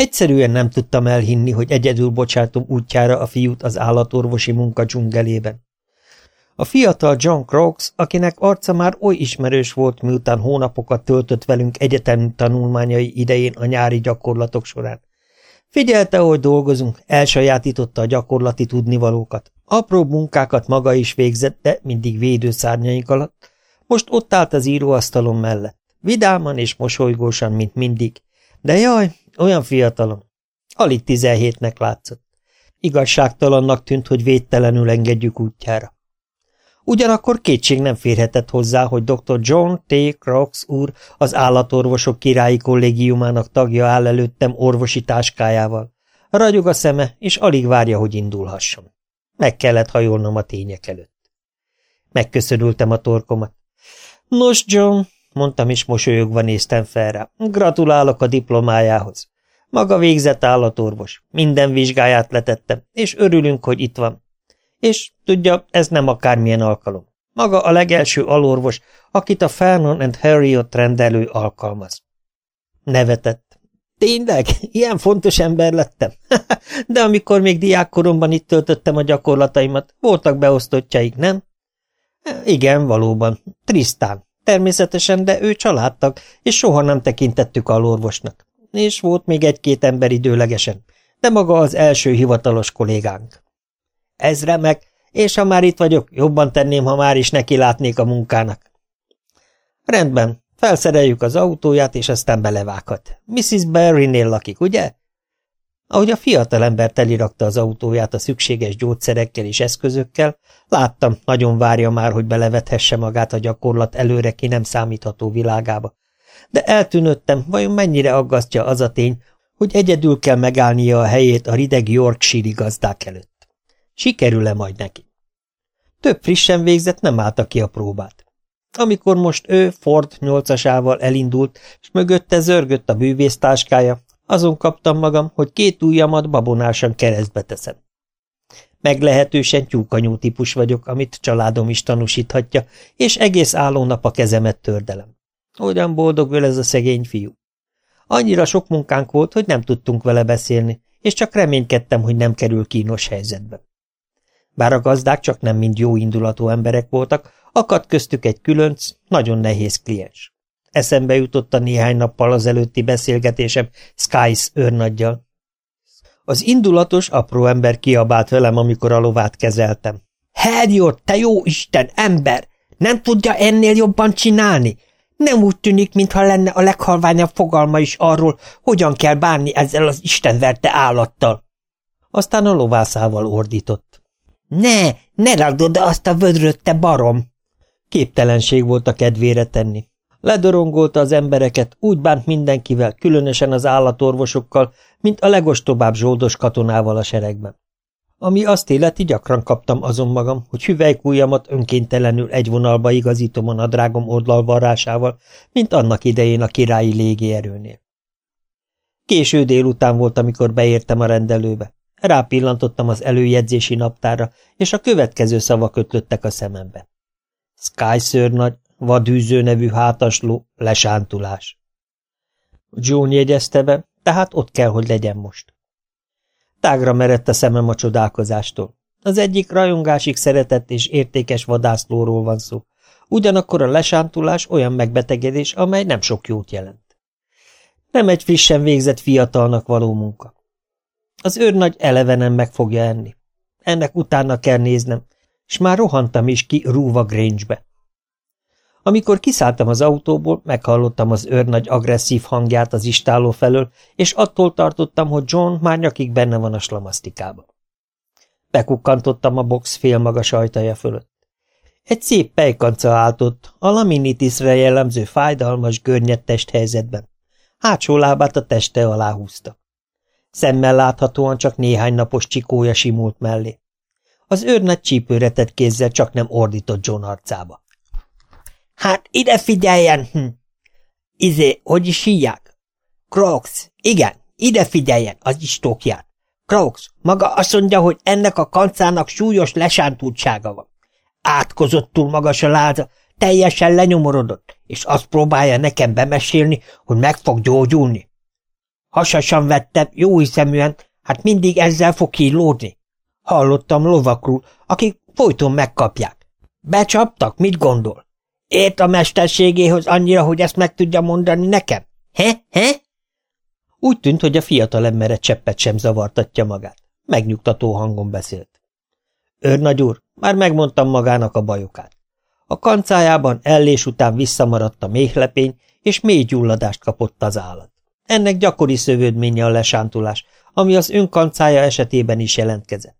Egyszerűen nem tudtam elhinni, hogy egyedül bocsátom útjára a fiút az állatorvosi munka dzsungelében. A fiatal John Crokes, akinek arca már oly ismerős volt, miután hónapokat töltött velünk egyetemi tanulmányai idején a nyári gyakorlatok során. Figyelte, hogy dolgozunk, elsajátította a gyakorlati tudnivalókat. Apró munkákat maga is végzett, de mindig védőszárnyaink alatt. Most ott állt az íróasztalon mellett. Vidáman és mosolygósan, mint mindig. De jaj, olyan fiatalon. Alig tizenhétnek látszott. Igazságtalannak tűnt, hogy védtelenül engedjük útjára. Ugyanakkor kétség nem férhetett hozzá, hogy dr. John T. Crox úr az állatorvosok királyi kollégiumának tagja áll előttem orvosi táskájával. Ragyog a szeme, és alig várja, hogy indulhasson. Meg kellett hajolnom a tények előtt. Megköszönültem a torkomat. Nos, John, mondtam, és mosolyogva néztem fel rá. Gratulálok a diplomájához. Maga végzett állatorvos. Minden vizsgáját letettem, és örülünk, hogy itt van. És tudja, ez nem akármilyen alkalom. Maga a legelső alorvos, akit a Fernon and Harriot rendelő alkalmaz. Nevetett. Tényleg? Ilyen fontos ember lettem? De amikor még diákkoromban itt töltöttem a gyakorlataimat, voltak beosztottjaik, nem? Igen, valóban. Trisztán. Természetesen, de ő családtag, és soha nem tekintettük alorvosnak. És volt még egy-két ember időlegesen, de maga az első hivatalos kollégánk. Ez remek, és ha már itt vagyok, jobban tenném, ha már is neki látnék a munkának. Rendben, felszereljük az autóját, és aztán belevághat. Mrs. Barry-nél lakik, ugye? Ahogy a fiatalember telirakta az autóját a szükséges gyógyszerekkel és eszközökkel, láttam, nagyon várja már, hogy belevethesse magát a gyakorlat előre ki nem számítható világába. De eltűnöttem, vajon mennyire aggasztja az a tény, hogy egyedül kell megállnia a helyét a rideg Yorkshire gazdák előtt. Sikerül-e majd neki? Több frissen végzett nem állta ki a próbát. Amikor most ő Ford nyolcasával elindult, és mögötte zörgött a bűvésztáskája, azon kaptam magam, hogy két ujjamat babonásan keresztbe teszem. Meglehetősen tyúkanyú típus vagyok, amit családom is tanúsíthatja, és egész álló nap a kezemet tördelem. Hogyan boldog ez a szegény fiú. Annyira sok munkánk volt, hogy nem tudtunk vele beszélni, és csak reménykedtem, hogy nem kerül kínos helyzetbe. Bár a gazdák csak nem mind jó indulatú emberek voltak, akadt köztük egy különc, nagyon nehéz kliens. Eszembe jutott a néhány nappal az előtti beszélgetésem Skies őrnaggyal. Az indulatos, apró ember kiabált velem, amikor a lovát kezeltem. Herjord, te jó Isten, ember! Nem tudja ennél jobban csinálni? Nem úgy tűnik, mintha lenne a leghalványabb fogalma is arról, hogyan kell bánni ezzel az istenverte állattal. Aztán a lovászával ordított. Ne, ne ragd oda azt a vödröt, te barom! Képtelenség volt a kedvére tenni. Ledorongolta az embereket, úgy bánt mindenkivel, különösen az állatorvosokkal, mint a legostobább zsoldos katonával a seregben. Ami azt életi, gyakran kaptam azon magam, hogy hüvelykújamat önkéntelenül egy vonalba igazítom a nadrágom oldalvarrásával, mint annak idején a királyi légierőnél. Késő délután volt, amikor beértem a rendelőbe. Rápillantottam az előjegyzési naptára, és a következő szavak ötlöttek a szemembe. Sky nagy, vadűző nevű hátasló, lesántulás. John jegyezte be, tehát ott kell, hogy legyen most. Tágra merett a szemem a csodálkozástól. Az egyik rajongásig szeretett és értékes vadászlóról van szó, ugyanakkor a lesántulás olyan megbetegedés, amely nem sok jót jelent. Nem egy frissen végzett fiatalnak való munka. Az őrnagy elevenen meg fogja enni. Ennek utána kell néznem, és már rohantam is ki Rúva Grange-be. Amikor kiszálltam az autóból, meghallottam az őrnagy agresszív hangját az istáló felől, és attól tartottam, hogy John már nyakig benne van a slamasztikába. Bekukkantottam a box félmagas ajtaja fölött. Egy szép pejkanca állt ott, a laminitisre jellemző fájdalmas, görnyed testhelyzetben. Hátsó lábát a teste alá húzta. Szemmel láthatóan csak néhány napos csikója simult mellé. Az őrnagy csípőre tett kézzel csak nem ordított John arcába. Hát ide figyeljen! Hm. Izé, hogy is hívják? Crocs, igen, ide figyeljen, az istókját. Crocs, maga azt mondja, hogy ennek a kancának súlyos lesántultsága van. Átkozottul magas a láza, teljesen lenyomorodott, és azt próbálja nekem bemesélni, hogy meg fog gyógyulni. Hasasan vettem, jó hiszeműen, hát mindig ezzel fog kilódni. Hallottam lovakról, akik folyton megkapják. Becsaptak, mit gondol? Ért a mesterségéhoz annyira, hogy ezt meg tudja mondani nekem? He, he? Úgy tűnt, hogy a fiatal embere cseppet sem zavartatja magát. Megnyugtató hangon beszélt. Őrnagy úr, már megmondtam magának a bajokát. A kancájában ellés után visszamaradt a méhlepény, és mély gyulladást kapott az állat. Ennek gyakori szövődménye a lesántulás, ami az önkancája esetében is jelentkezett.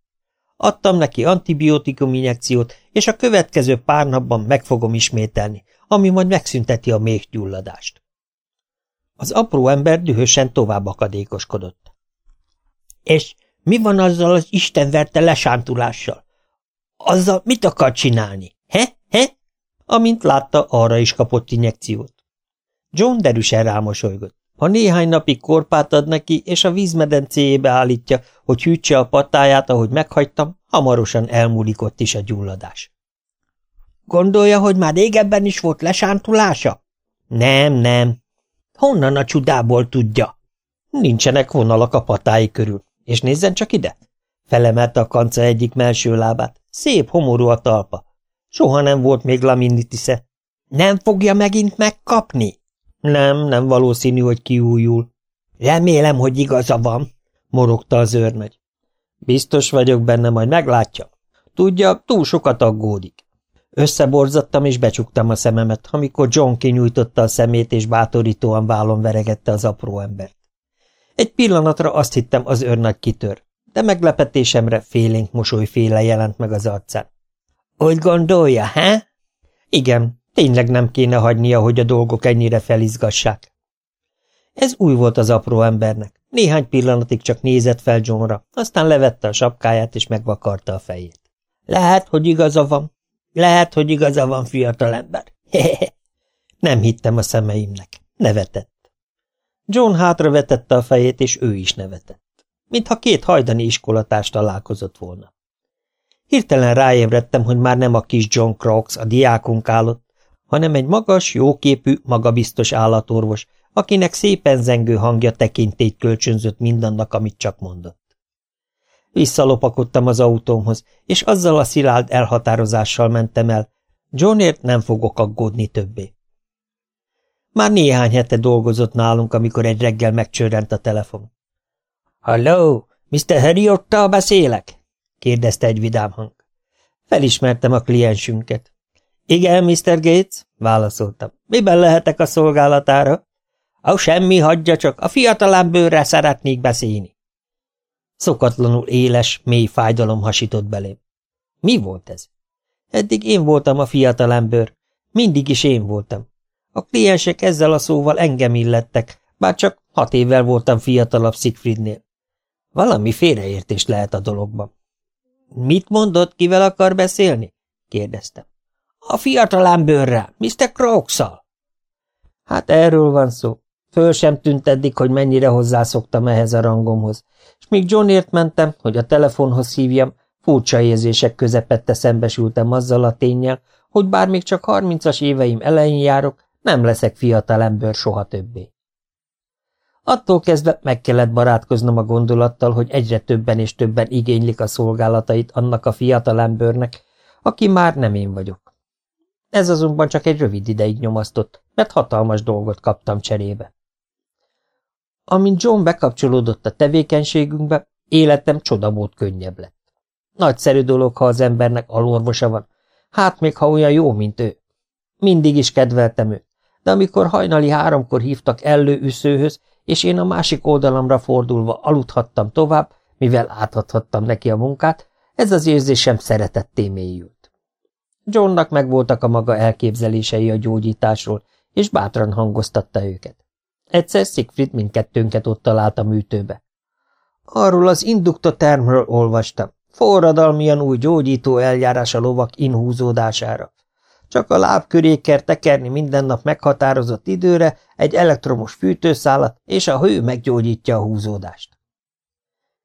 Adtam neki antibiotikum injekciót, és a következő pár napban meg fogom ismételni, ami majd megszünteti a méhgyulladást. Az apró ember dühösen tovább akadékoskodott. És mi van azzal az istenverte lesántulással? Azzal mit akar csinálni? He? He? Amint látta, arra is kapott injekciót. John derűsen rámosolygott. Ha néhány napig korpát ad neki, és a vízmedencéjébe állítja, hogy hűtse a patáját, ahogy meghagytam, hamarosan elmúlik ott is a gyulladás. Gondolja, hogy már régebben is volt lesántulása? Nem, nem. Honnan a csudából tudja? Nincsenek vonalak a patái körül. És nézzen csak ide! Felemelte a kanca egyik melső lábát. Szép, homorú a talpa. Soha nem volt még laminitisze. Nem fogja megint megkapni? Nem, nem valószínű, hogy kiújul. Remélem, hogy igaza van, morogta az őrnagy. Biztos vagyok benne, majd meglátja. Tudja, túl sokat aggódik. Összeborzattam és becsuktam a szememet, amikor John kinyújtotta a szemét és bátorítóan vállon veregette az apró embert. Egy pillanatra azt hittem, az őrnagy kitör, de meglepetésemre félénk mosolyféle jelent meg az arcán. Úgy gondolja, he? Igen, tényleg nem kéne hagynia, hogy a dolgok ennyire felizgassák. Ez új volt az apró embernek. Néhány pillanatig csak nézett fel Johnra, aztán levette a sapkáját és megvakarta a fejét. Lehet, hogy igaza van. Lehet, hogy igaza van, fiatalember. nem hittem a szemeimnek. Nevetett. John hátravetette a fejét, és ő is nevetett. Mintha két hajdani iskolatárs találkozott volna. Hirtelen ráébredtem, hogy már nem a kis John Crocs, a diákunk állott, hanem egy magas, jóképű, magabiztos állatorvos, akinek szépen zengő hangja tekintélyt kölcsönzött mindannak, amit csak mondott. Visszalopakodtam az autómhoz, és azzal a szilárd elhatározással mentem el, Johnért nem fogok aggódni többé. Már néhány hete dolgozott nálunk, amikor egy reggel megcsörrent a telefon. – Halló, Mr. Harriottal beszélek? – kérdezte egy vidám hang. Felismertem a kliensünket. – Igen, Mr. Gates – válaszoltam. – Miben lehetek a szolgálatára? – Ó, semmi, hagyja csak, a fiatalámbőrrel szeretnék beszélni. Szokatlanul éles, mély fájdalom hasított belém. Mi volt ez? Eddig én voltam a fiatalembőr. Mindig is én voltam. A kliensek ezzel a szóval engem illettek, bár csak hat évvel voltam fiatalabb Siegfriednél. Valami félreértés lehet a dologban. Mit mondott, kivel akar beszélni? kérdeztem. A fiatalámbőrrel, Mr. Croxal. Hát erről van szó. Föl sem tűnt eddig, hogy mennyire hozzászoktam ehhez a rangomhoz, és míg Johnért mentem, hogy a telefonhoz hívjam, furcsa érzések közepette szembesültem azzal a tényel, hogy bár még csak harmincas éveim elején járok, nem leszek fiatal ember soha többé. Attól kezdve meg kellett barátkoznom a gondolattal, hogy egyre többen és többen igénylik a szolgálatait annak a fiatal embernek, aki már nem én vagyok. Ez azonban csak egy rövid ideig nyomasztott, mert hatalmas dolgot kaptam cserébe. Amint John bekapcsolódott a tevékenységünkbe, életem csodamód könnyebb lett. Nagyszerű dolog, ha az embernek alorvosa van, hát még ha olyan jó, mint ő. Mindig is kedveltem őt de amikor hajnali háromkor hívtak üszőhöz, és én a másik oldalamra fordulva aludhattam tovább, mivel átadhattam neki a munkát, ez az érzésem szeretetté mélyült. Johnnak megvoltak a maga elképzelései a gyógyításról, és bátran hangoztatta őket. Egyszer Siegfried mindkettőnket ott talált a műtőbe. Arról az induktotermről olvastam, forradalmian új gyógyító eljárás a lovak inhúzódására. Csak a láb köré kell tekerni minden nap meghatározott időre egy elektromos fűtőszálat, és a hő meggyógyítja a húzódást.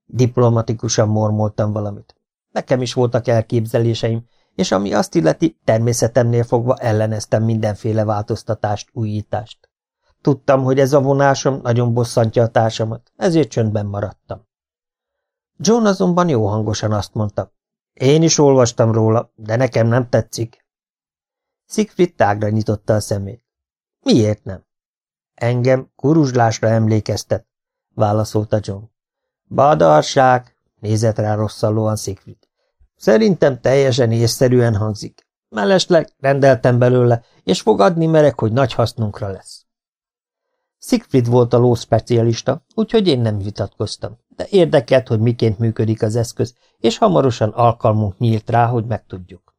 Diplomatikusan mormoltam valamit. Nekem is voltak elképzeléseim, és ami azt illeti, természetemnél fogva elleneztem mindenféle változtatást, újítást. Tudtam, hogy ez a vonásom nagyon bosszantja a társamat, ezért csöndben maradtam. John azonban jó hangosan azt mondta. Én is olvastam róla, de nekem nem tetszik. Siegfried tágra nyitotta a szemét. Miért nem? Engem kuruzslásra emlékeztet, válaszolta John. Badarság, nézett rá rosszallóan Siegfried. Szerintem teljesen észszerűen hangzik. Mellesleg rendeltem belőle, és fogadni merek, hogy nagy hasznunkra lesz. Siegfried volt a ló úgyhogy én nem vitatkoztam, de érdekelt, hogy miként működik az eszköz, és hamarosan alkalmunk nyílt rá, hogy megtudjuk.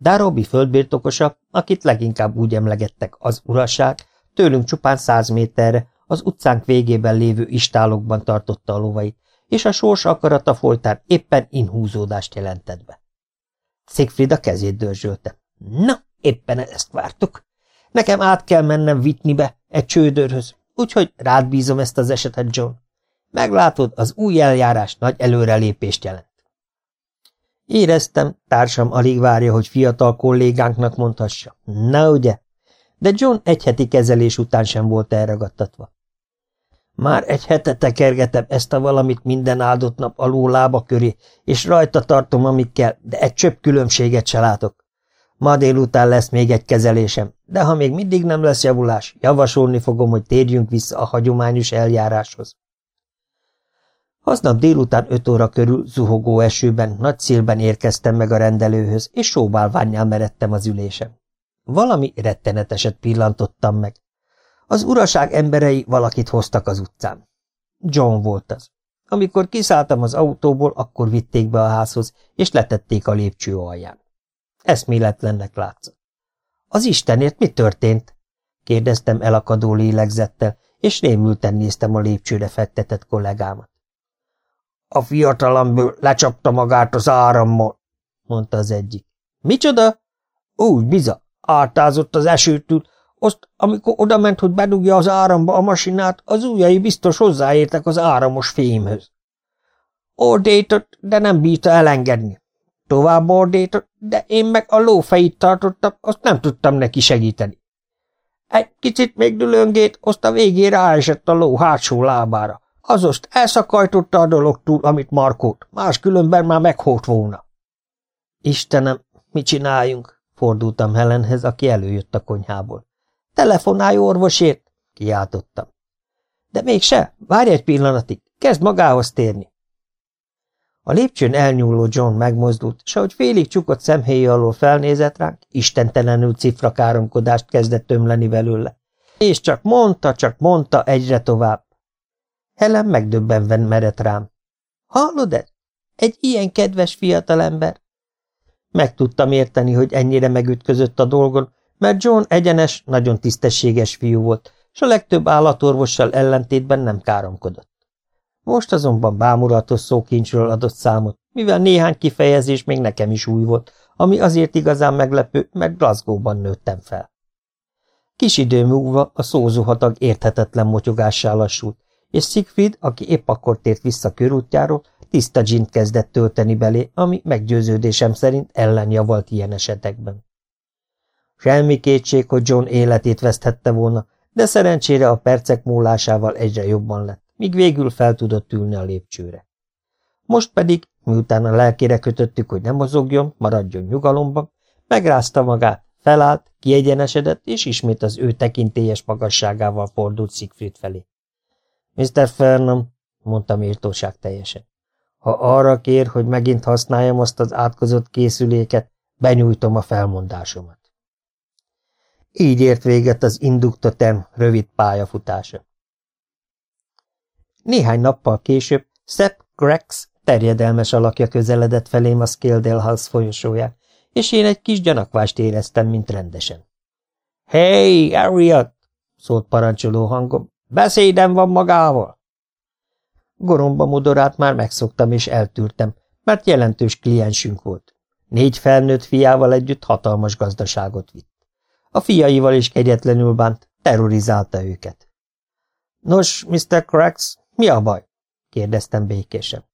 Darobi földbirtokosa, akit leginkább úgy emlegettek az uraság, tőlünk csupán száz méterre, az utcánk végében lévő istálokban tartotta a lovait, és a sors akarata folytán éppen inhúzódást jelentett be. Siegfried a kezét dörzsölte. Na, éppen ezt vártuk. Nekem át kell mennem Vitnibe, egy csődörhöz, úgyhogy rád bízom ezt az esetet, John. Meglátod, az új eljárás nagy előrelépést jelent. Éreztem, társam alig várja, hogy fiatal kollégánknak mondhassa. Na ugye? De John egy heti kezelés után sem volt elragadtatva. Már egy hete tekergetem ezt a valamit minden áldott nap alul lába köré, és rajta tartom, amik kell, de egy csöpp különbséget se látok. Ma délután lesz még egy kezelésem, de ha még mindig nem lesz javulás, javasolni fogom, hogy térjünk vissza a hagyományos eljáráshoz. Aznap délután öt óra körül zuhogó esőben, nagy szélben érkeztem meg a rendelőhöz, és sóbálványjal meredtem az ülésem. Valami retteneteset pillantottam meg. Az uraság emberei valakit hoztak az utcán. John volt az. Amikor kiszálltam az autóból, akkor vitték be a házhoz, és letették a lépcső alján. Eszméletlennek látszott. Az Istenért mi történt? kérdeztem elakadó lélegzettel, és rémülten néztem a lépcsőre fektetett kollégámat. A fiatalamből lecsapta magát az árammal, mondta az egyik. Micsoda? Úgy, biza, átázott az esőtől, azt, amikor odament, hogy bedugja az áramba a masinát, az ujjai biztos hozzáértek az áramos fémhöz. Ordétott, de nem bírta elengedni. Tovább ordétott, de én meg a lófejét tartottam, azt nem tudtam neki segíteni. Egy kicsit még dülöngét, azt a végére ráesett a ló hátsó lábára. Azost elszakajtotta a dologtól, amit markót, máskülönben már meghót volna. Istenem, mit csináljunk? Fordultam Helenhez, aki előjött a konyhából. Telefonálj orvosért! Kiáltottam. De mégse, várj egy pillanatig, kezd magához térni. A lépcsőn elnyúló John megmozdult, és ahogy félig csukott szemhéj alól felnézett ránk, istentelenül cifrakáromkodást kezdett tömleni belőle. És csak mondta, csak mondta egyre tovább. Helen megdöbbenve merett rám. Hallod-e? Egy ilyen kedves fiatalember. Meg tudtam érteni, hogy ennyire megütközött a dolgon, mert John egyenes, nagyon tisztességes fiú volt, és a legtöbb állatorvossal ellentétben nem káromkodott. Most azonban bámuratos szókincsről adott számot, mivel néhány kifejezés még nekem is új volt, ami azért igazán meglepő, mert Glasgow-ban nőttem fel. Kis idő múlva a szózuhatag érthetetlen motyogással lassult, és Siegfried, aki épp akkor tért vissza körútjáról, tiszta gint kezdett tölteni belé, ami meggyőződésem szerint ellenjavalt ilyen esetekben. Semmi kétség, hogy John életét veszthette volna, de szerencsére a percek múlásával egyre jobban lett, míg végül fel tudott ülni a lépcsőre. Most pedig, miután a lelkére kötöttük, hogy nem mozogjon, maradjon nyugalomban, megrázta magát, felállt, kiegyenesedett, és ismét az ő tekintélyes magasságával fordult Siegfried felé. Mr. Fernam, mondta méltóság teljesen, ha arra kér, hogy megint használjam azt az átkozott készüléket, benyújtom a felmondásomat. Így ért véget az induktoterm rövid pályafutása. Néhány nappal később Sepp Grex terjedelmes alakja közeledett felém a Scaledale House folyosóján, és én egy kis gyanakvást éreztem, mint rendesen. – Hey, Harriet! – szólt parancsoló hangom. – Beszédem van magával! Goromba modorát már megszoktam és eltűrtem, mert jelentős kliensünk volt. Négy felnőtt fiával együtt hatalmas gazdaságot vitt. A fiaival is kegyetlenül bánt, terrorizálta őket. Nos, Mr. Cracks, mi a baj? kérdeztem békésen.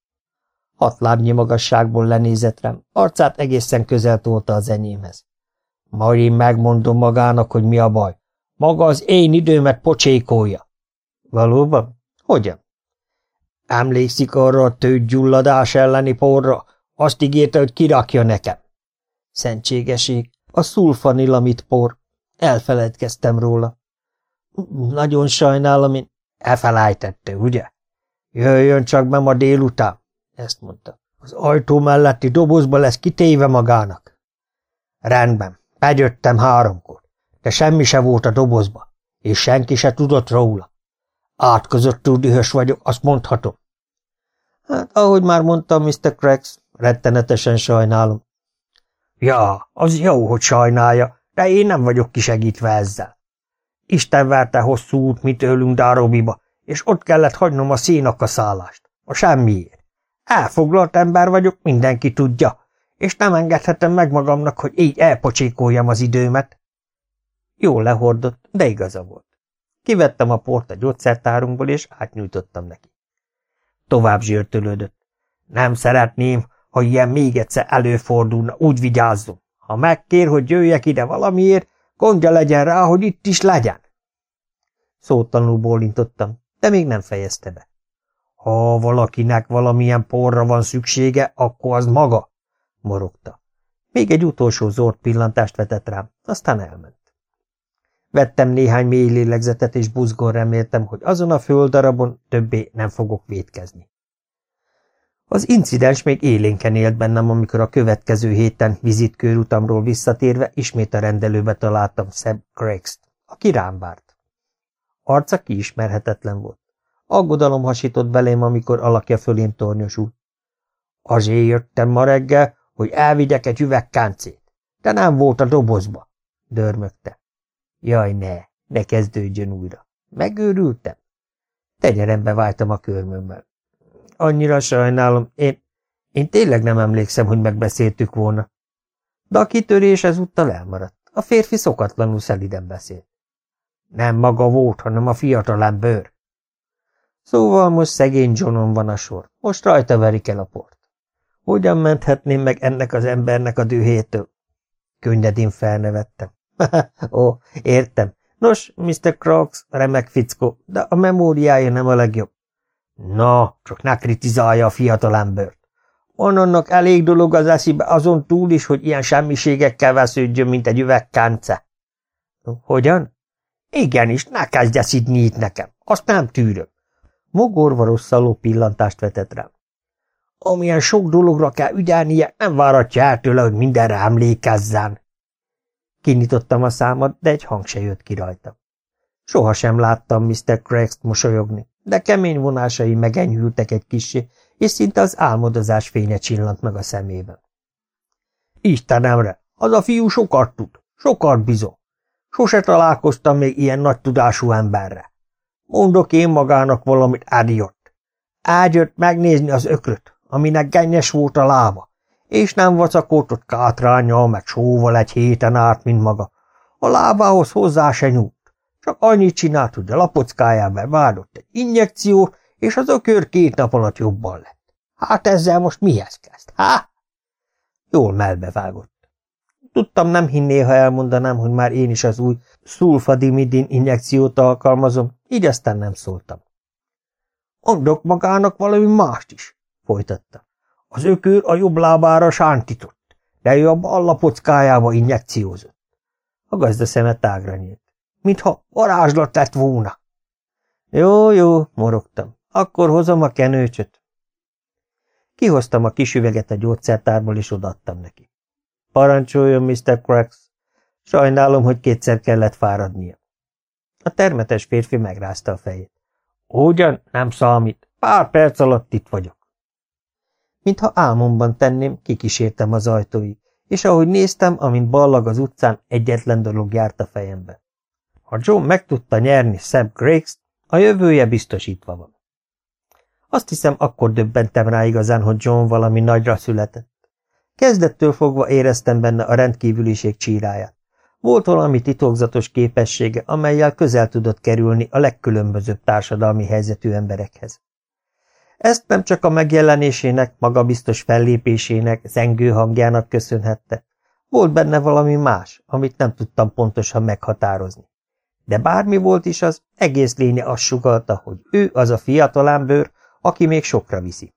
Hat lábnyi magasságból lenézett rám, arcát egészen közel tolta az enyémhez. Majd én megmondom magának, hogy mi a baj. Maga az én időmet pocsékolja. Valóban? Hogyan? Emlékszik arra a tőgyulladás elleni porra? Azt ígérte, hogy kirakja nekem. Szentségeség, a szulfanilamit por. Elfeledkeztem róla. Nagyon sajnálom, én elfelejtette, ugye? Jöjjön csak be ma délután, ezt mondta. Az ajtó melletti dobozba lesz kitéve magának. Rendben, begyöttem háromkor, de semmi se volt a dobozba, és senki se tudott róla. Átközöttül dühös vagyok, azt mondhatom. Hát, ahogy már mondtam, Mr. Craigs, rettenetesen sajnálom. Ja, az jó, hogy sajnálja, de én nem vagyok kisegítve ezzel. Isten verte hosszú út mi tőlünk Darobiba, és ott kellett hagynom a szállást. A semmiért. Elfoglalt ember vagyok, mindenki tudja, és nem engedhetem meg magamnak, hogy így elpocsékoljam az időmet. Jól lehordott, de igaza volt. Kivettem a port a gyógyszertárunkból, és átnyújtottam neki. Tovább zsörtölődött. Nem szeretném, ha ilyen még egyszer előfordulna, úgy vigyázzon. Ha megkér, hogy jöjjek ide valamiért, gondja legyen rá, hogy itt is legyen. Szótlanul bólintottam, de még nem fejezte be. Ha valakinek valamilyen porra van szüksége, akkor az maga, morogta. Még egy utolsó zord pillantást vetett rám, aztán elment. Vettem néhány mély lélegzetet, és buzgón reméltem, hogy azon a földdarabon többé nem fogok vétkezni. Az incidens még élénken élt bennem, amikor a következő héten vizitkőrutamról visszatérve ismét a rendelőbe találtam Seb Craigs-t, aki rám várt. Arca kiismerhetetlen volt. Aggodalom hasított belém, amikor alakja fölém tornyosult. Azért jöttem ma reggel, hogy elvigyek egy üvegkáncét, de nem volt a dobozba, dörmögte. Jaj, ne, ne kezdődjön újra. Megőrültem? Tenyerembe váltam a körmömmel. Annyira sajnálom, én, én tényleg nem emlékszem, hogy megbeszéltük volna. De a kitörés ezúttal elmaradt. A férfi szokatlanul szeliden beszélt. Nem maga volt, hanem a fiatal bőr. Szóval most szegény Johnon van a sor. Most rajta verik el a port. Hogyan menthetném meg ennek az embernek a dühétől? Könnyedén felnevettem. Ó, értem. Nos, Mr. Crocs, remek fickó, de a memóriája nem a legjobb. Na, csak ne kritizálja a fiatalembert. Van annak elég dolog az eszibe azon túl is, hogy ilyen semmiségekkel vesződjön, mint egy üvegkánce. Hogyan? Igenis, ne kezdj eszidni itt nekem, azt nem tűröm. Mogorva rosszaló pillantást vetett rám. Amilyen sok dologra kell ügyelnie, nem váratja el tőle, hogy mindenre emlékezzen. Kinyitottam a számat, de egy hang se jött ki rajta. Sohasem láttam Mr. Craigs-t mosolyogni, de kemény vonásai megenyhültek egy kissé, és szinte az álmodozás fénye csillant meg a szemében. Istenemre, az a fiú sokat tud, sokat bizony. Sose találkoztam még ilyen nagy tudású emberre. Mondok én magának valamit, Ádiott. Ágyött megnézni az ökröt, aminek gennyes volt a lába, és nem vacakoltott kátrányjal meg sóval egy héten át, mint maga. A lábához hozzá se nyúlt. Csak annyit csinált, hogy a lapockájába vádott egy injekciót, és az ökör két nap alatt jobban lett. Hát ezzel most mihez kezd? Há? Jól melbevágott. Tudtam, nem hinné, ha elmondanám, hogy már én is az új szulfadimidin injekciót alkalmazom, így aztán nem szóltam. Mondok magának valami mást is, folytatta. Az ökör a jobb lábára sántított, de ő a bal lapockájába injekciózott. A gazda szeme tágra nyílt. Mintha varázslat lett volna. Jó, jó, morogtam. Akkor hozom a kenőcsöt. Kihoztam a kis üveget a gyógyszertárból, és odaadtam neki. Parancsoljon, Mr. Cracks. Sajnálom, hogy kétszer kellett fáradnia. A termetes férfi megrázta a fejét. Ugyan, nem számít. Pár perc alatt itt vagyok. Mintha álmomban tenném, kikísértem az ajtóig, és ahogy néztem, amint ballag az utcán, egyetlen dolog járt a fejembe. Ha John meg tudta nyerni Sam Grakes, a jövője biztosítva van. Azt hiszem, akkor döbbentem rá igazán, hogy John valami nagyra született. Kezdettől fogva éreztem benne a rendkívüliség csíráját. Volt valami titokzatos képessége, amelyel közel tudott kerülni a legkülönbözőbb társadalmi helyzetű emberekhez. Ezt nem csak a megjelenésének, magabiztos fellépésének, zengő hangjának köszönhette. Volt benne valami más, amit nem tudtam pontosan meghatározni. De bármi volt is az, egész lénye azt sugalta, hogy ő az a fiatalámbőr, aki még sokra viszi.